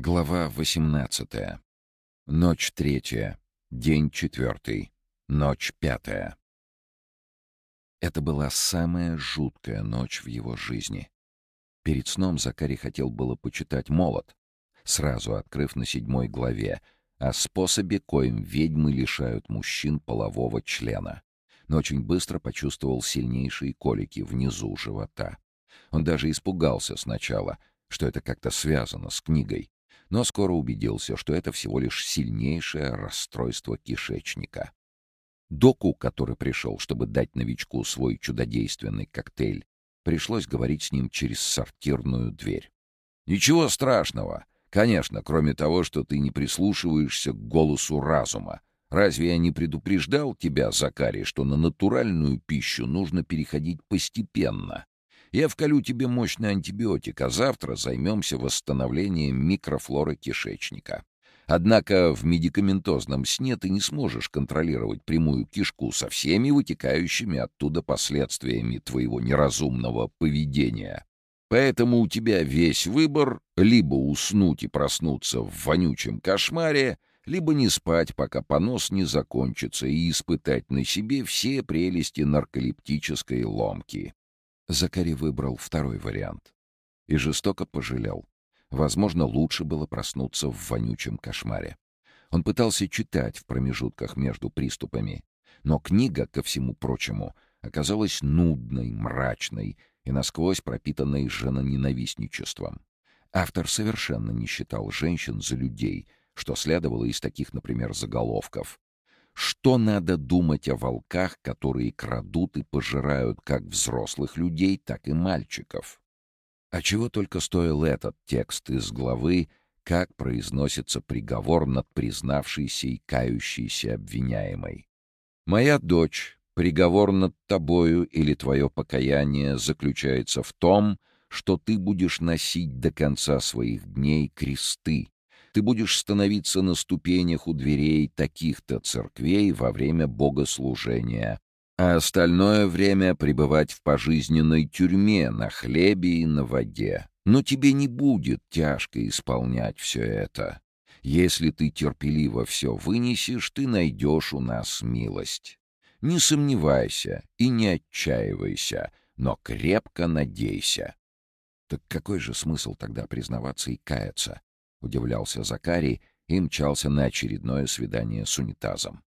Глава 18. Ночь третья. День четвертый. Ночь пятая. Это была самая жуткая ночь в его жизни. Перед сном Закари хотел было почитать «Молот», сразу открыв на седьмой главе, о способе, коим ведьмы лишают мужчин полового члена. Но очень быстро почувствовал сильнейшие колики внизу живота. Он даже испугался сначала, что это как-то связано с книгой но скоро убедился, что это всего лишь сильнейшее расстройство кишечника. Доку, который пришел, чтобы дать новичку свой чудодейственный коктейль, пришлось говорить с ним через сортирную дверь. «Ничего страшного. Конечно, кроме того, что ты не прислушиваешься к голосу разума. Разве я не предупреждал тебя, Закарий, что на натуральную пищу нужно переходить постепенно, я вколю тебе мощный антибиотик, а завтра займемся восстановлением микрофлоры кишечника. Однако в медикаментозном сне ты не сможешь контролировать прямую кишку со всеми вытекающими оттуда последствиями твоего неразумного поведения. Поэтому у тебя весь выбор — либо уснуть и проснуться в вонючем кошмаре, либо не спать, пока понос не закончится, и испытать на себе все прелести нарколептической ломки. Закари выбрал второй вариант. И жестоко пожалел. Возможно, лучше было проснуться в вонючем кошмаре. Он пытался читать в промежутках между приступами, но книга, ко всему прочему, оказалась нудной, мрачной и насквозь пропитанной женоненавистничеством. Автор совершенно не считал женщин за людей, что следовало из таких, например, заголовков что надо думать о волках, которые крадут и пожирают как взрослых людей, так и мальчиков? А чего только стоил этот текст из главы «Как произносится приговор над признавшейся и кающейся обвиняемой». «Моя дочь, приговор над тобою или твое покаяние заключается в том, что ты будешь носить до конца своих дней кресты, ты будешь становиться на ступенях у дверей таких-то церквей во время богослужения, а остальное время пребывать в пожизненной тюрьме на хлебе и на воде. Но тебе не будет тяжко исполнять все это. Если ты терпеливо все вынесешь, ты найдешь у нас милость. Не сомневайся и не отчаивайся, но крепко надейся. Так какой же смысл тогда признаваться и каяться? — удивлялся Закарий и мчался на очередное свидание с унитазом.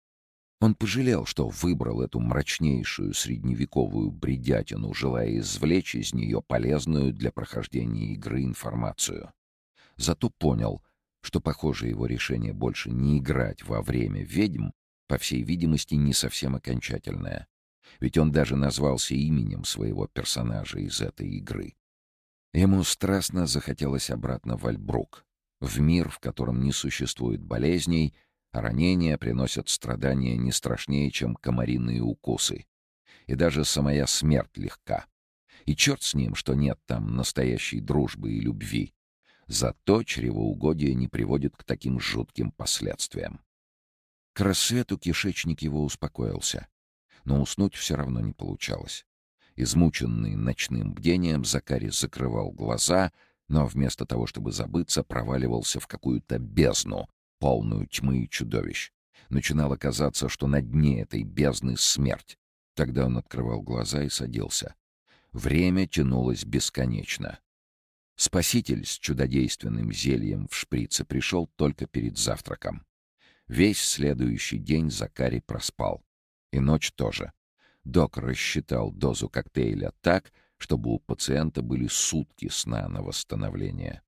Он пожалел, что выбрал эту мрачнейшую средневековую бредятину, желая извлечь из нее полезную для прохождения игры информацию. Зато понял, что, похоже, его решение больше не играть во время ведьм, по всей видимости, не совсем окончательное. Ведь он даже назвался именем своего персонажа из этой игры. Ему страстно захотелось обратно в Альбрук, в мир, в котором не существует болезней, а ранения приносят страдания не страшнее, чем комариные укусы. И даже самая смерть легка. И черт с ним, что нет там настоящей дружбы и любви. Зато чревоугодие не приводит к таким жутким последствиям. К рассвету кишечник его успокоился, но уснуть все равно не получалось. Измученный ночным бдением, Закари закрывал глаза — но вместо того, чтобы забыться, проваливался в какую-то бездну, полную тьмы и чудовищ. Начинало казаться, что на дне этой бездны смерть. Тогда он открывал глаза и садился. Время тянулось бесконечно. Спаситель с чудодейственным зельем в шприце пришел только перед завтраком. Весь следующий день Закари проспал. И ночь тоже. Док рассчитал дозу коктейля так, чтобы у пациента были сутки сна на восстановление.